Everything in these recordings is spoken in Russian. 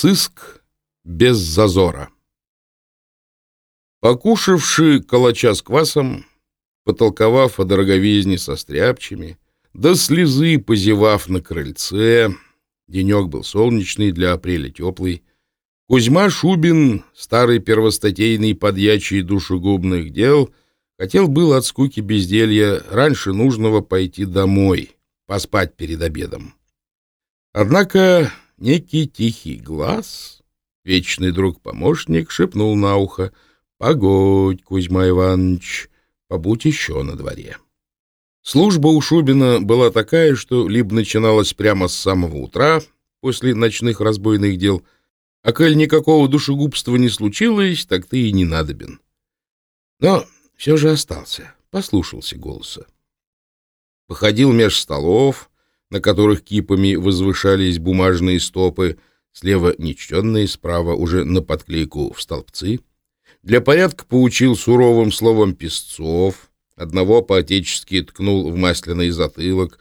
Сыск без зазора. Покушавши калача с квасом, потолковав о дороговизне со стряпчими, до слезы позевав на крыльце, денек был солнечный, для апреля теплый, Кузьма Шубин, старый первостатейный подьячий душегубных дел, хотел был от скуки безделья раньше нужного пойти домой, поспать перед обедом. Однако некий тихий глаз, вечный друг-помощник, шепнул на ухо «Погодь, Кузьма Иванович, побудь еще на дворе». Служба у Шубина была такая, что либо начиналась прямо с самого утра, после ночных разбойных дел, а коль никакого душегубства не случилось, так ты и не надобен. Но все же остался, послушался голоса. Походил меж столов, на которых кипами возвышались бумажные стопы, слева нечтенные, справа уже на подклейку в столбцы. Для порядка поучил суровым словом песцов, одного по-отечески ткнул в масляный затылок,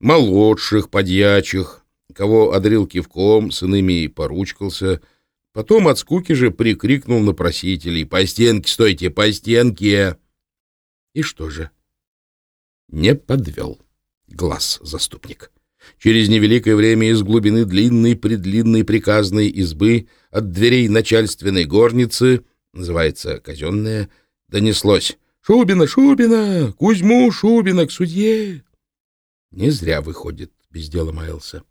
молодших, подьячих, кого одарил кивком, с иными поручкался, потом от скуки же прикрикнул на просителей «По стенке стойте, по стенке!» И что же? Не подвел глаз заступник. Через невеликое время из глубины длинной-предлинной приказной избы от дверей начальственной горницы, называется казенная, донеслось «Шубина, Шубина! Кузьму Шубина к судье!» Не зря выходит, без дела маялся.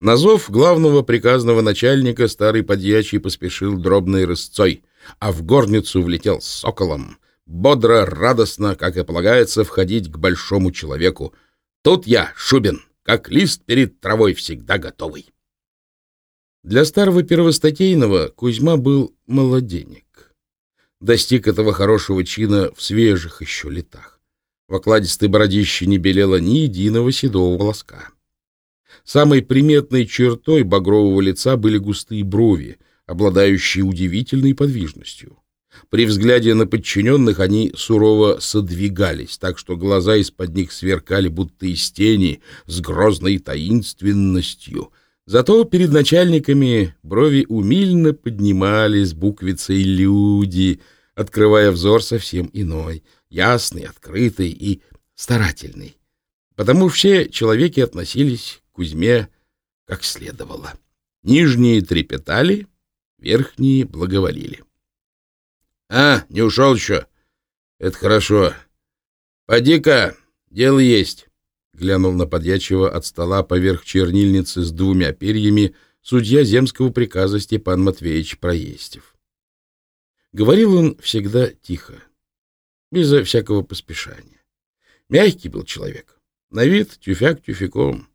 На зов главного приказного начальника старый подьячий поспешил дробной рысцой, а в горницу влетел с соколом — бодро, радостно, как и полагается, входить к большому человеку. Тут я, Шубин, как лист перед травой, всегда готовый. Для старого первостатейного Кузьма был молоденек. Достиг этого хорошего чина в свежих еще летах. В окладистой бородище не белело ни единого седого волоска. Самой приметной чертой багрового лица были густые брови, обладающие удивительной подвижностью. При взгляде на подчиненных они сурово содвигались, так что глаза из-под них сверкали, будто из тени, с грозной таинственностью. Зато перед начальниками брови умильно поднимались буквицей «люди», открывая взор совсем иной, ясный, открытый и старательный. Потому все человеки относились к Кузьме как следовало. Нижние трепетали, верхние благоволили. А, не ушел еще? Это хорошо. Поди-ка, дело есть. Глянул на подьячего от стола поверх чернильницы с двумя перьями судья земского приказа Степан Матвеевич Проестев. Говорил он всегда тихо, безо всякого поспешания. Мягкий был человек, на вид тюфяк тюфяком.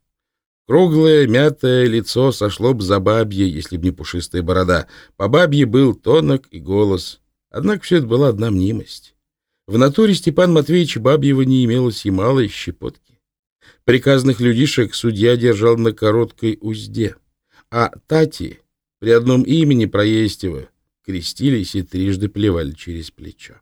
Круглое, мятое лицо сошло б за бабье, если б не пушистая борода. По бабье был тонок и голос — Однако все это была одна мнимость. В натуре Степан Матвеевич Бабьева не имелось и малой щепотки. Приказных людишек судья держал на короткой узде, а Тати при одном имени Проестева крестились и трижды плевали через плечо.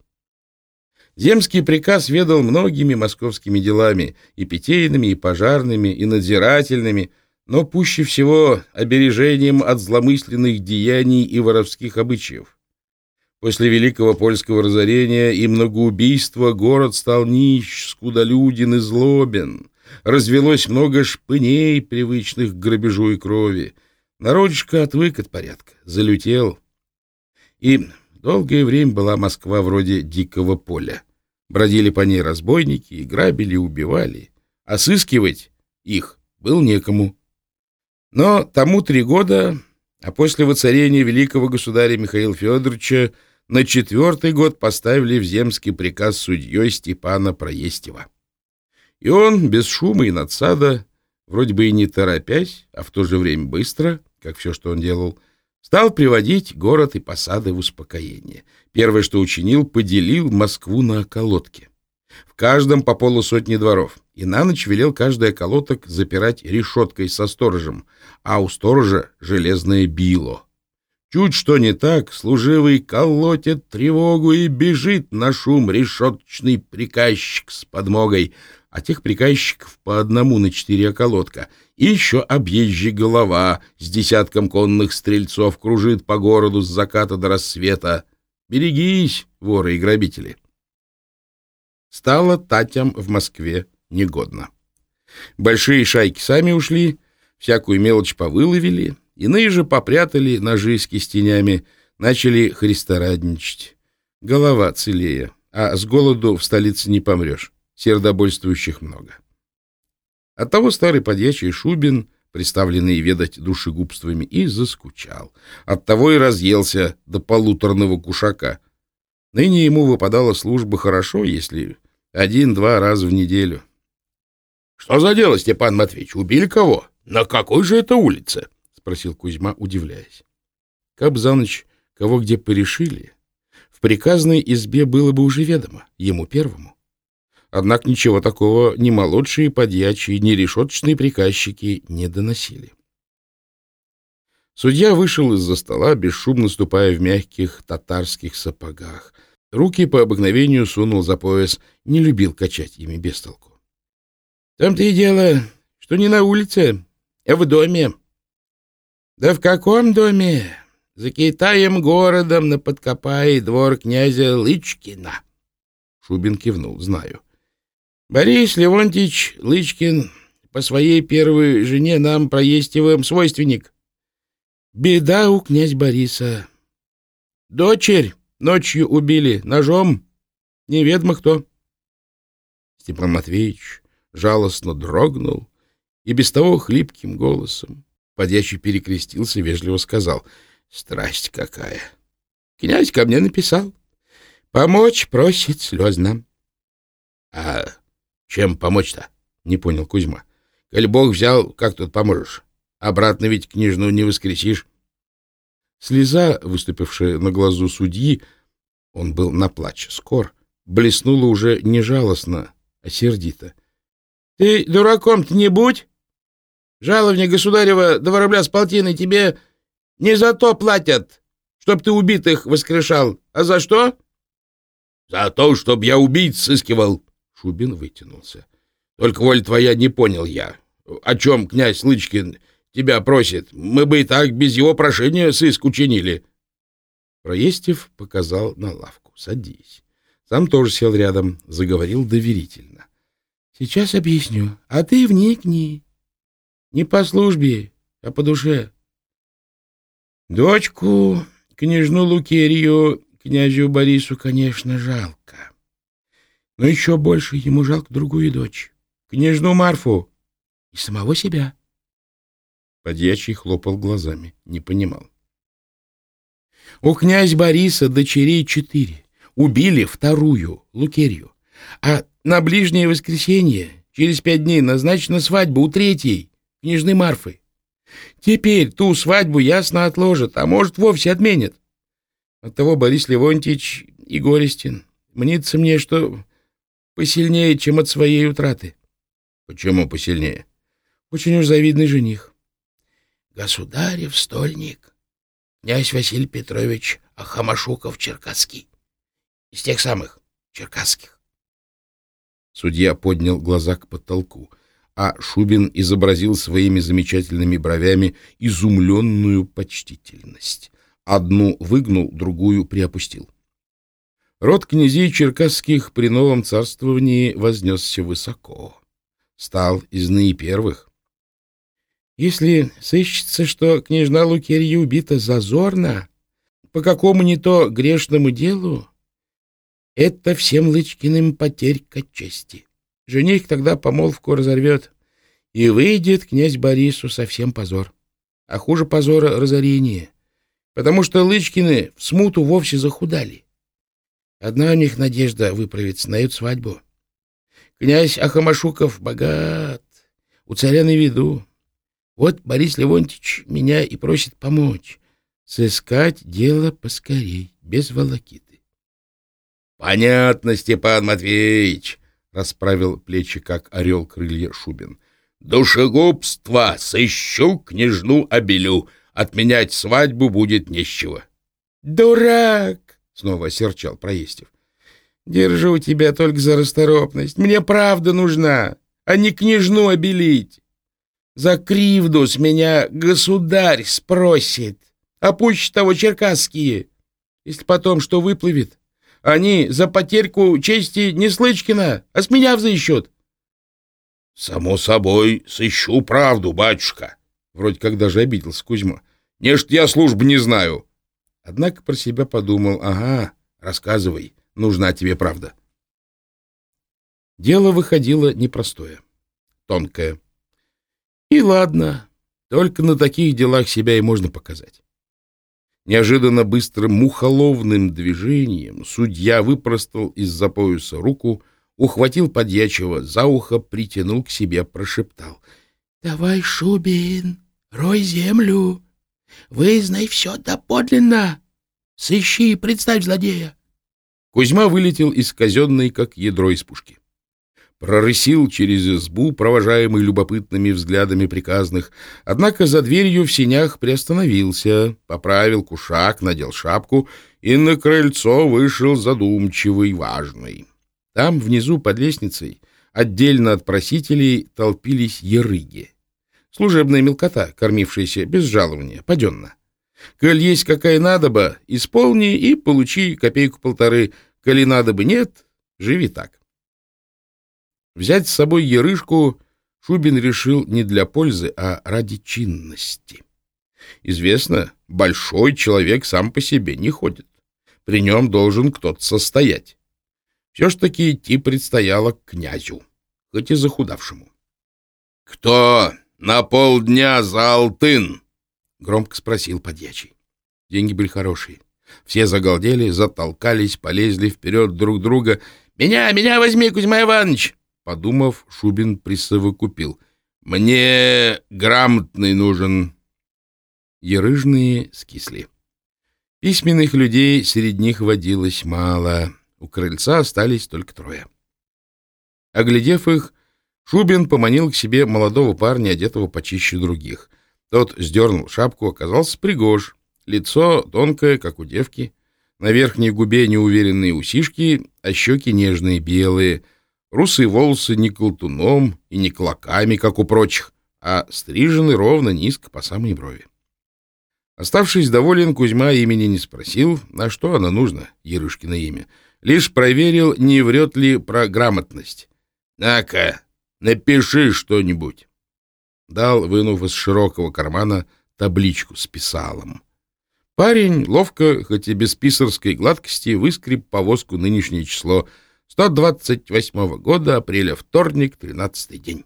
Земский приказ ведал многими московскими делами, и питейными, и пожарными, и надзирательными, но пуще всего обережением от зломысленных деяний и воровских обычаев. После Великого Польского разорения и многоубийства город стал нищ, скудолюден и злобен. Развелось много шпыней, привычных к грабежу и крови. Народишко отвык от порядка, залютел. И долгое время была Москва вроде дикого поля. Бродили по ней разбойники и грабили, убивали. А сыскивать их был некому. Но тому три года, а после воцарения великого государя Михаила Федоровича на четвертый год поставили в земский приказ судьей Степана Проестева. И он, без шума и надсада, вроде бы и не торопясь, а в то же время быстро, как все, что он делал, стал приводить город и посады в успокоение. Первое, что учинил, поделил Москву на околотки. В каждом по полусотни дворов, и на ночь велел каждый околоток запирать решеткой со сторожем, а у сторожа железное било — Чуть что не так, служивый колотит тревогу и бежит на шум решеточный приказчик с подмогой. а тех приказчиков по одному на четыре околотка. И еще объезжий голова с десятком конных стрельцов кружит по городу с заката до рассвета. Берегись, воры и грабители. Стало Татям в Москве негодно. Большие шайки сами ушли, всякую мелочь повыловили, иные же попрятали ножи с кистенями, начали христорадничать. Голова целее, а с голоду в столице не помрешь сердобольствующих много. Оттого старый подьячий Шубин, приставленный ведать душегубствами, и заскучал. Оттого и разъелся до полуторного кушака. Ныне ему выпадала служба хорошо, если один-два раза в неделю. — Что за дело, Степан Матвеевич? Убили кого? На какой же это улице? — спросил Кузьма, удивляясь. Каб за ночь кого где порешили, в приказной избе было бы уже ведомо, ему первому. Однако ничего такого ни молодшие подьячие, ни решеточные приказчики не доносили. Судья вышел из-за стола, бесшумно ступая в мягких татарских сапогах. Руки по обыкновению сунул за пояс, не любил качать ими без толку. Там-то и дело, что не на улице, а в доме. Да в каком доме? За Китаем городом на Подкопае двор князя Лычкина. Шубин кивнул, знаю. — Борис Леонтьевич Лычкин по своей первой жене нам проестивым свойственник. Беда у князь Бориса. Дочерь ночью убили ножом, неведомо кто. Степан Матвеевич жалостно дрогнул и без того хлипким голосом, подьячий перекрестился, вежливо сказал, «Страсть какая!» Князь ко мне написал. Помочь просит слезно. — А чем помочь-то? — не понял Кузьма. — Коль Бог взял, как тут поможешь? Обратно ведь княжну не воскресишь. Слеза, выступившая на глазу судьи, он был на плач скор, блеснула уже не жалостно, а сердито. — Ты дураком-то не будь! Жалование государева до воробля с полтиной тебе не за то платят, чтоб ты убитых воскрешал, а за что? — За то, чтоб я убийц сыскивал, Шубин вытянулся. — Только, воль твоя, не понял я. О чем князь Лычкин тебя просит? Мы бы и так без его прошения сыск учинили. Проестев показал на лавку. — Садись. Сам тоже сел рядом, заговорил доверительно. — Сейчас объясню, а ты вникни. Не по службе, а по душе. Дочку, княжну Лукерью, князю Борису, конечно, жалко. Но еще больше ему жалко другую дочь, княжну Марфу и самого себя. Подьячий хлопал глазами, не понимал. У князь Бориса дочерей четыре. Убили вторую, Лукерью. А на ближнее воскресенье, через пять дней, назначена свадьба у третьей, княжны Марфы. Теперь ту свадьбу ясно отложат, а может, вовсе отменят. Оттого Борис Левонтьевич и горестен. Мнится мне, что Посильнее, чем от своей утраты. Почему посильнее? Очень уж завидный жених. Государев стольник. Князь Василий Петрович Ахамашуков-Черкасский. Из тех самых черкасских. Судья поднял глаза к потолку, а Шубин изобразил своими замечательными бровями изумленную почтительность. Одну выгнул, другую приопустил. Род князей черкасских при новом царствовании вознесся высоко. Стал из наипервых. Если сыщется, что княжна Лукерья убита зазорно, по какому не то грешному делу, это всем Лычкиным потерька чести. Жених тогда помолвку разорвет, и выйдет князь Борису совсем позор. А хуже позора — разорение, потому что Лычкины в смуту вовсе захудали. Одна у них надежда выправиться на эту свадьбу. Князь Ахамашуков богат, у царя на виду. Вот Борис Левонтьевич меня и просит помочь. Сыскать дело поскорей, без волокиты. — Понятно, Степан Матвеевич, — расправил плечи, как орел крылья Шубин. — Душегубство сыщу княжну обелю. Отменять свадьбу будет нечего. — Дурак! — снова осерчал Проестев. Держу тебя только за расторопность. Мне правда нужна, а не княжну обелить. За кривду с меня государь спросит, а пусть того черкасские. Если потом что выплывет, они за потерьку чести не Слычкина, а с меня взыщут. — Само собой, сыщу правду, батюшка. Вроде как даже обиделся Кузьма. — Нечто я служб не знаю. Однако про себя подумал, ага, рассказывай, нужна тебе правда. Дело выходило непростое, тонкое. И ладно, только на таких делах себя и можно показать. Неожиданно быстрым мухоловным движением судья выпростал из-за пояса руку, ухватил подьячего за ухо, притянул к себе, прошептал. — Давай, Шубин, рой землю. Вызнай все доподлинно. Сыщи и представь злодея. Кузьма вылетел из казенной, как ядро из пушки. Прорысил через избу, провожаемый любопытными взглядами приказных, однако за дверью в синях приостановился, поправил кушак, надел шапку и на крыльцо вышел задумчивый, важный. Там, внизу, под лестницей, отдельно от просителей, толпились ерыги. Служебная мелкота, кормившаяся без жалования, паденно. Коль есть какая надоба, исполни и получи копейку-полторы. Коли надобы нет, живи так. Взять с собой ерышку Шубин решил не для пользы, а ради чинности. Известно, большой человек сам по себе не ходит. При нем должен кто-то состоять. Все ж таки идти предстояло к князю, хоть и захудавшему. — Кто на полдня за алтын? — громко спросил подьячий. Деньги были хорошие. Все загалдели, затолкались, полезли вперед друг друга. «Меня, меня возьми, Кузьма Иванович!» Подумав, Шубин присовокупил. «Мне грамотный нужен». Ерыжные скисли. Письменных людей среди них водилось мало. У крыльца остались только трое. Оглядев их, Шубин поманил к себе молодого парня, одетого почище других. Тот сдернул шапку, оказался пригож. Лицо тонкое, как у девки. На верхней губе неуверенные усишки, а щеки нежные, белые. Русые волосы не колтуном и не клоками, как у прочих, а стрижены ровно низко по самой брови. Оставшись доволен, Кузьма имени не спросил, на что оно нужно, Ярышкино имя, Лишь проверил, не врет ли про грамотность. «На-ка, напиши что-нибудь». Дал, вынув из широкого кармана, табличку с писалом. Парень ловко, хоть и без писарской гладкости, выскреб повозку нынешнее число 128 года, апреля, вторник, тринадцатый день.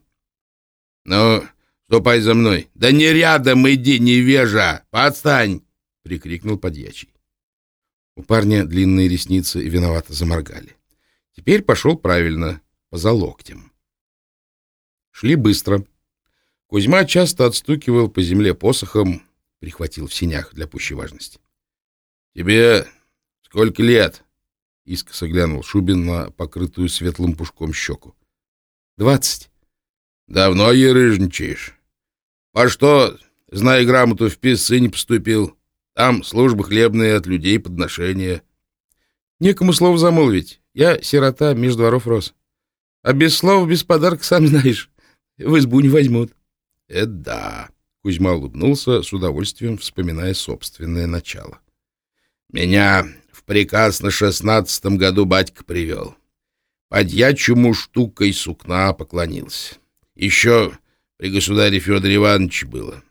— Ну, ступай за мной. — Да не рядом иди, невежа! Подстань! — прикрикнул подьячий. У парня длинные ресницы виновато заморгали. Теперь пошел правильно, поза локтем. Шли быстро. Кузьма часто отстукивал по земле посохом, прихватил в синях для пущей важности. — Тебе сколько лет? — искоса глянул Шубин на покрытую светлым пушком щеку. — Двадцать. — Давно ерыжничаешь. По что, зная грамоту, в писцы не поступил? Там службы хлебные от людей подношения. Некому слово замолвить. Я сирота, между дворов рос. А без слов, без подарка, сам знаешь, в избу не возьмут. — Это да. Кузьма улыбнулся, с удовольствием вспоминая собственное начало. — Меня приказ на шестнадцатом году батька привел. Подьячему штукой сукна поклонился. Еще при государе Федоре Ивановиче было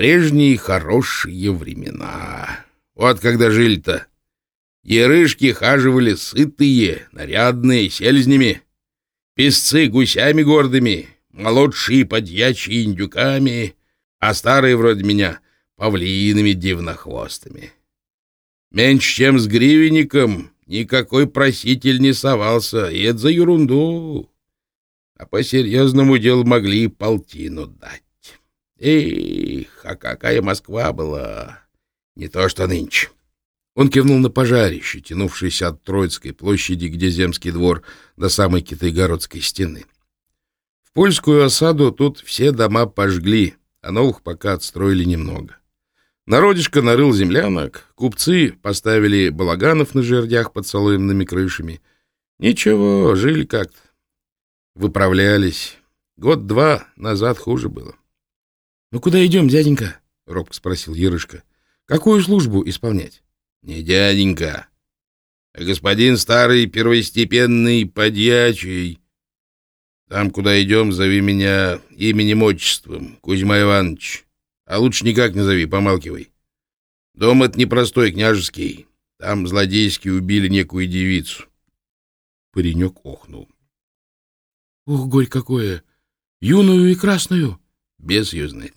прежние хорошие времена. Вот когда жили-то. Ерышки хаживали сытые, нарядные, сельзнями. Песцы гусями гордыми, молодшие подьячьи индюками, а старые вроде меня павлинами дивнохвостами. Меньше чем с гривенником никакой проситель не совался, и это за ерунду. А по серьезному делу могли полтину дать. Эх, а какая Москва была! Не то что нынче. Он кивнул на пожарище, тянувшееся от Троицкой площади, где земский двор, до самой Китайгородской стены. В польскую осаду тут все дома пожгли, а новых пока отстроили немного. Народишко нарыл землянок, купцы поставили балаганов на жердях под соломенными крышами. Ничего, жили как-то. Выправлялись. Год-два назад хуже было. — Ну куда идем, дяденька? — робко спросил Ерышка. — Какую службу исполнять? — Не дяденька, а господин старый первостепенный подьячий. Там, куда идем, зови меня именем-отчеством, Кузьма Иванович. А лучше никак не зови, помалкивай. Дом этот непростой, княжеский. Там злодейски убили некую девицу. Паренек охнул. — Ух, горь какое! Юную и красную? — Бес ее знает.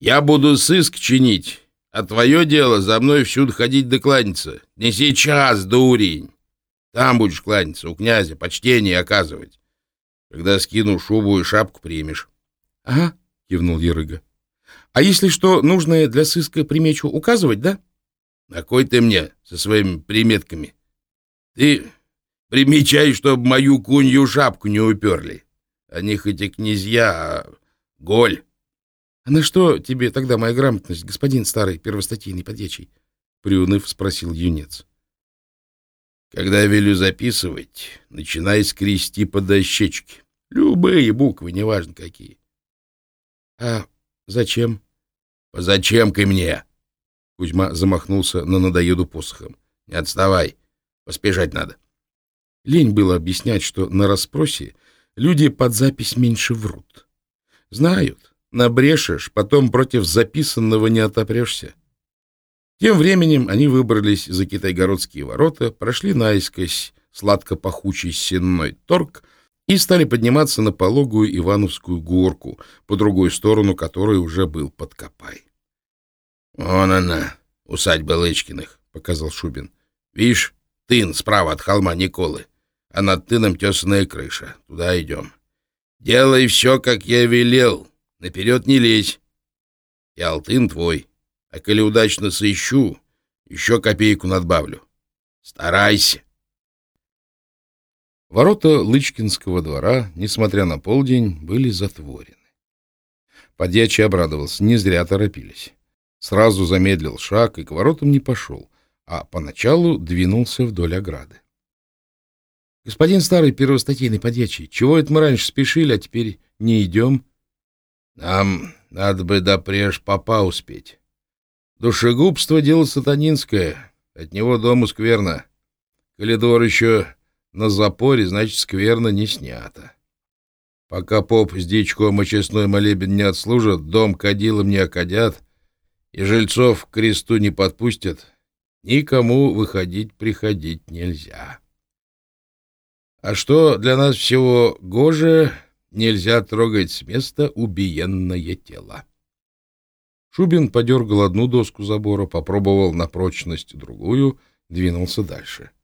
Я буду сыск чинить, а твое дело за мной всюду ходить да кланяться. Не сейчас, дурень. Там будешь кланяться, у князя, почтение оказывать. Когда скину шубу и шапку примешь. — Ага, — кивнул Ерыга. — А если что нужное для сыска примечу указывать, да? — На кой ты мне со своими приметками? Ты примечай, чтобы мою кунью шапку не уперли. Они хоть и князья, а голь. — А на что тебе тогда моя грамотность, господин старый первостатейный подьячий? — приуныв спросил юнец. — Когда велю записывать, начинай скрести по дощечке. Любые буквы, неважно какие. — А зачем? — Зачем ка мне? Кузьма замахнулся на надоеду посохом. — Не отставай, поспешать надо. Лень было объяснять, что на расспросе люди под запись меньше врут. Знают, Набрешешь, потом против записанного не отопрешься. Тем временем они выбрались за китайгородские ворота, прошли наискось сладко-пахучий сенной торг и стали подниматься на пологую Ивановскую горку, по другой сторону которой уже был подкопай. — Вон она, усадьба Лычкиных, — показал Шубин. — Видишь, тын справа от холма Николы, а над тыном тесаная крыша. Туда идем. Делай все, как я велел, Наперед не лезь. И алтын твой. А коли удачно соищу, еще копейку надбавлю. Старайся. Ворота Лычкинского двора, несмотря на полдень, были затворены. Подьячий обрадовался, не зря торопились. Сразу замедлил шаг и к воротам не пошел, а поначалу двинулся вдоль ограды. — Господин старый первостатейный подьячий, чего это мы раньше спешили, а теперь не идем? Нам надо бы допреж попа успеть. Душегубство — дело сатанинское, от него дому скверно. Коридор еще на запоре, значит, скверно не снято. Пока поп с дичком очистной молебен не отслужат, дом кадилом не окадят и жильцов к кресту не подпустят, никому выходить-приходить нельзя. А что для нас всего гоже, Нельзя трогать с места убиенное тело. Шубин подергал одну доску забора, попробовал на прочность другую, двинулся дальше. —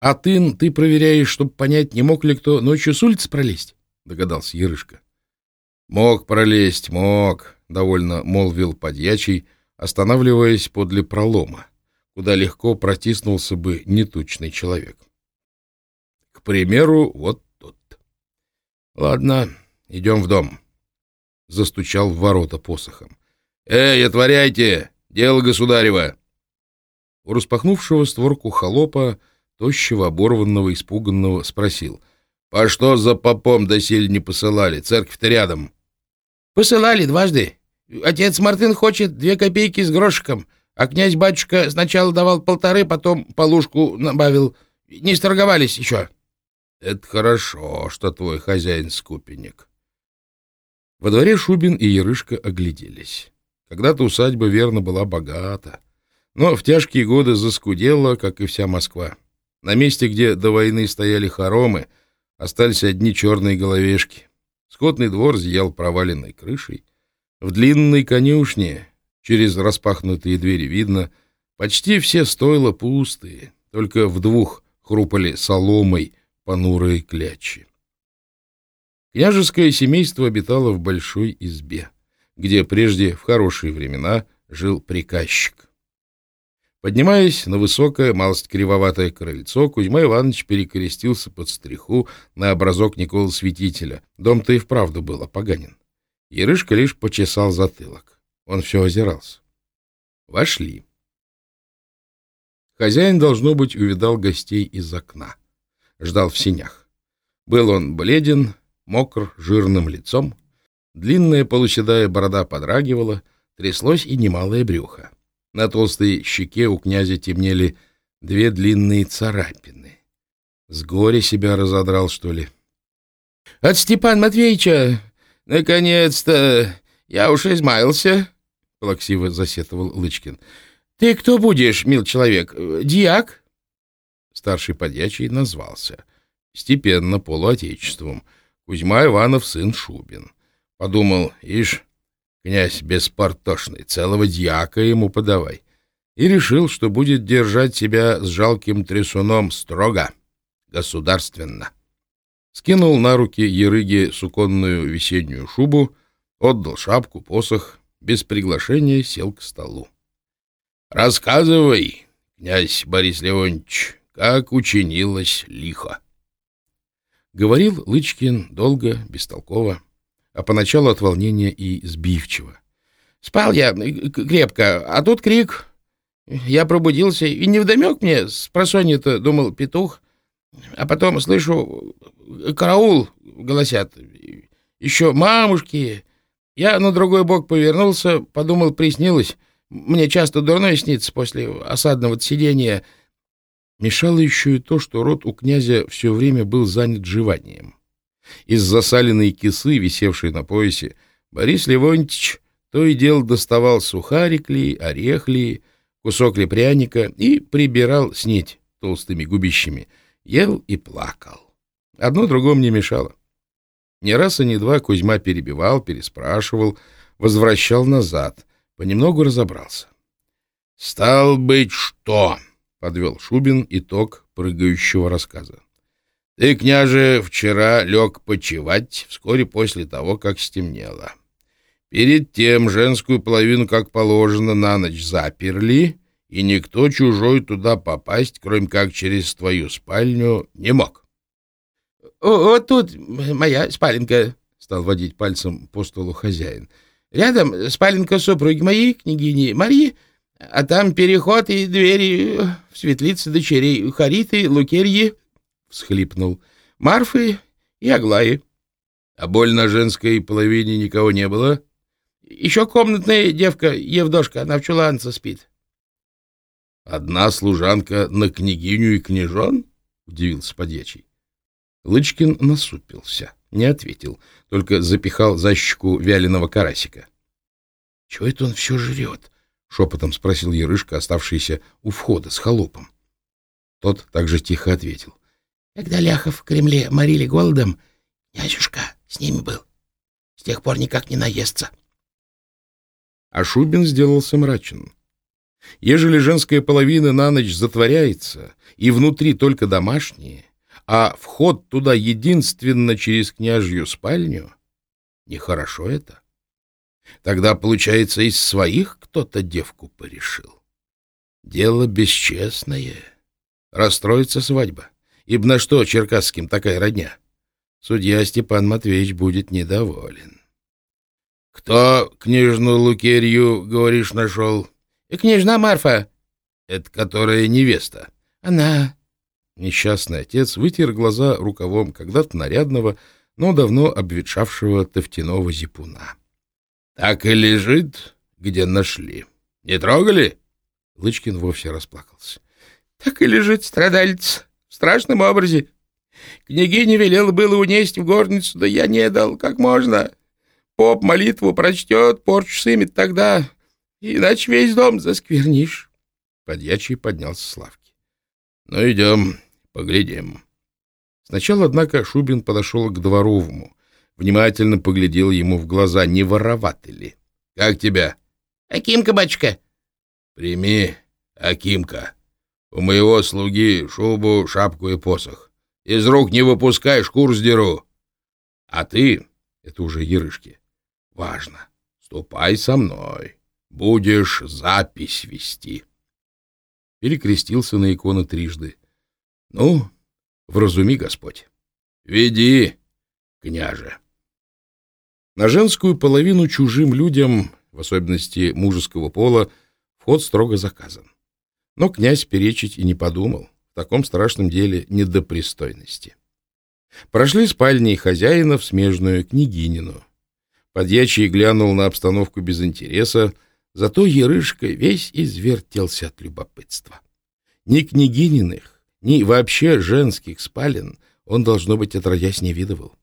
А тын ты проверяешь, чтобы понять, не мог ли кто ночью с улицы пролезть? — догадался Ярышка. — Мог пролезть, мог, — довольно молвил подьячий, останавливаясь подле пролома, куда легко протиснулся бы нетучный человек. К примеру, вот Ладно, идем в дом. Застучал в ворота посохом. Эй, отворяйте! Дело государева! У распахнувшего створку холопа, тощего, оборванного, испуганного, спросил. — По что за попом доселе не посылали? Церковь-то рядом. — Посылали дважды. Отец Мартын хочет две копейки с грошиком, а князь-батюшка сначала давал полторы, потом полушку набавил. Не сторговались еще. — это хорошо, что твой хозяин скупенник. Во дворе Шубин и Ярышка огляделись. Когда-то усадьба верно была богата, но в тяжкие годы заскудела, как и вся Москва. На месте, где до войны стояли хоромы, остались одни черные головешки. Скотный двор зиял проваленной крышей. В длинной конюшне, через распахнутые двери видно, почти все стойла пустые, только в двух хрупали соломой — понурые клячи. Княжеское семейство обитало в большой избе, где прежде в хорошие времена жил приказчик. Поднимаясь на высокое, малость кривоватое крыльцо, Кузьма Иванович перекрестился под стриху на образок Никола Святителя. Дом-то и вправду был опоганен. Ярышка лишь почесал затылок. Он все озирался. Вошли. Хозяин, должно быть, увидал гостей из окна. Ждал в синях. Был он бледен, мокр, жирным лицом. Длинная полуседая борода подрагивала, тряслось и немалое брюхо. На толстой щеке у князя темнели две длинные царапины. С горя себя разодрал, что ли. — От Степан Матвеевича! Наконец-то! Я уж измаялся! — плаксиво засетовал Лычкин. — Ты кто будешь, мил человек? Диак? Старший подьячий назвался. Степенно, полуотечеством. Кузьма Иванов, сын Шубин. Подумал, ишь, князь беспортошный, целого дьяка ему подавай. И решил, что будет держать себя с жалким трясуном строго, государственно. Скинул на руки Ерыги суконную весеннюю шубу, отдал шапку, посох, без приглашения сел к столу. — Рассказывай, князь Борис Леонтьевич, как учинилось лихо. Говорил Лычкин долго, бестолково а поначалу от волнения и сбивчиво. Спал я крепко, а тут крик. Я пробудился, и невдомек мне, с просонья-то, думал, петух. А потом слышу, караул, голосят. Еще мамушки. Я на другой бок повернулся, подумал, приснилось. Мне часто дурное снится после осадного сидения. Мешало еще и то, что рот у князя все время был занят жеванием. Из засаленной кисы, висевшей на поясе, Борис Левонтьевич то и дело доставал сухарик ли, орех ли, кусок ли пряника и прибирал снить толстыми губищами, ел и плакал. Одно другому не мешало. Ни раз и ни два Кузьма перебивал, переспрашивал, возвращал назад, понемногу разобрался. — Стал быть, что? — подвел Шубин итог прыгающего рассказа. Ты, княже, вчера лег почевать вскоре после того, как стемнело. Перед тем женскую половину, как положено, на ночь заперли, и никто чужой туда попасть, кроме как через твою спальню, не мог. — Вот тут моя спаленка, — стал водить пальцем по столу хозяин. — Рядом спаленка супруги моей, княгини Марьи, а там переход и двери в светлицы дочерей Хариты, Лукерьи, — всхлипнул. — Марфы и Аглаи. — А больно женской половине никого не было? — Еще комнатная девка Евдошка, она в чуланце спит. — Одна служанка на княгиню и княжон? — удивился подьячий. Лычкин насупился, не ответил, только запихал за щеку вяленого карасика. — Чего это он все жрет? — шепотом спросил Ярышка, оставшийся у входа с холопом. Тот также тихо ответил. Когда ляхов в Кремле морили голодом, нянюшка с ними был. С тех пор никак не наестся. А Шубин сделался мрачен. Ежели женская половина на ночь затворяется, и внутри только домашние, а вход туда единственно через княжью спальню, нехорошо это. Тогда, получается, из своих кто-то девку порешил. Дело бесчестное. Расстроится свадьба. Ибо на что черкасским такая родня? Судья Степан Матвеевич будет недоволен. — Кто княжну Лукерью, говоришь, нашел? — Княжна Марфа. — Это которая невеста? — Она. Несчастный отец вытер глаза рукавом когда-то нарядного, но давно обветшавшего тофтяного зипуна. — Так и лежит, где нашли. Не трогали? Лычкин вовсе расплакался. — Так и лежит, страдалец страшном образе. Княгиня велела было унести в горницу, да я не дал, как можно. Поп молитву прочтет, порчу сымет тогда, иначе весь дом засквернишь. Подьячий поднялся с лавки. — Ну, идем, поглядим. Сначала, однако, Шубин подошел к дворовому, внимательно поглядел ему в глаза, не вороваты ли. — Как тебя? — Акимка, батюшка. — Прими, Акимка. У моего слуги шубу, шапку и посох. Из рук не выпускай, шкур сдеру. А ты, это уже Ерышки, важно, ступай со мной, будешь запись вести. Перекрестился на икону трижды. Ну, вразуми, Господь. Веди, княже. На женскую половину чужим людям, в особенности мужеского пола, Вход строго заказан. Но князь перечить и не подумал. В таком страшном деле не до пристойности. Прошли спальни хозяина в смежную княгинину. Подьячий глянул на обстановку без интереса, зато Ерышка весь извертелся от любопытства. Ни княгининых, ни вообще женских спален он, должно быть, отродясь не видывал.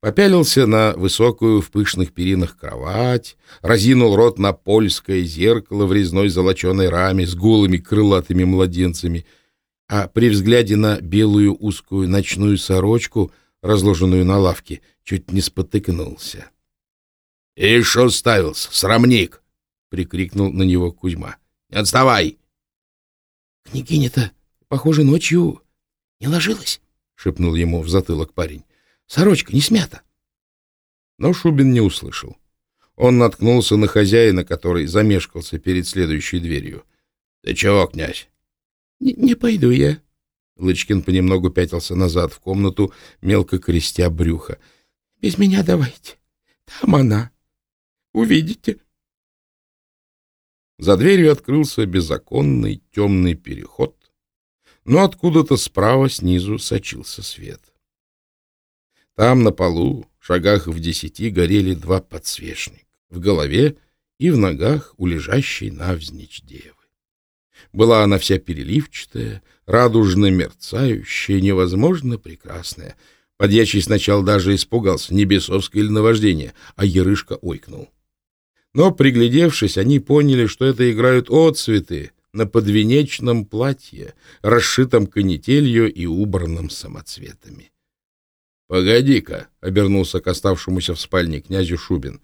Попялился на высокую в пышных перинах кровать, разинул рот на польское зеркало в резной золоченой раме с голыми крылатыми младенцами, а при взгляде на белую узкую ночную сорочку, разложенную на лавке, чуть не спотыкнулся. — И что ставился, срамник? — прикрикнул на него Кузьма. — Не отставай! — Княгиня-то, похоже, ночью не ложилась, — шепнул ему в затылок парень. Сорочка не смята. Но Шубин не услышал. Он наткнулся на хозяина, который замешкался перед следующей дверью. — Ты чего, князь? — Не пойду я. Лычкин понемногу пятился назад в комнату, мелко крестя брюха. — Без меня давайте. Там она. Увидите. За дверью открылся беззаконный темный переход, но откуда-то справа снизу сочился свет. Там на полу, шагах в десяти, горели два подсвечника. В голове и в ногах у лежащей навзничь девы. Была она вся переливчатая, радужно мерцающая, невозможно прекрасная. Подьячий сначала даже испугался, не бесовское или наваждение, а Ярышка ойкнул. Но, приглядевшись, они поняли, что это играют отцветы на подвенечном платье, расшитом канителью и убранном самоцветами. «Погоди-ка», — обернулся к оставшемуся в спальне князю Шубин.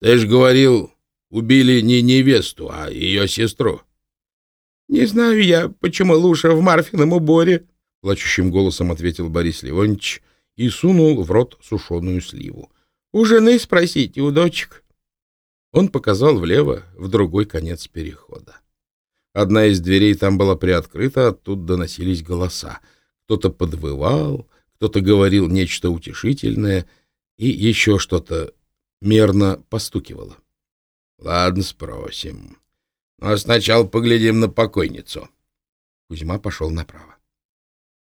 «Ты ж говорил, убили не невесту, а ее сестру». «Не знаю я, почему Луша в Марфином уборе», — плачущим голосом ответил Борис Леонтьевич и сунул в рот сушеную сливу. «У жены спросите, у дочек». Он показал влево, в другой конец перехода. Одна из дверей там была приоткрыта, оттуда доносились голоса. Кто-то подвывал, кто-то говорил нечто утешительное, и еще что-то мерно постукивало. — Ладно, спросим. Но сначала поглядим на покойницу. Кузьма пошел направо.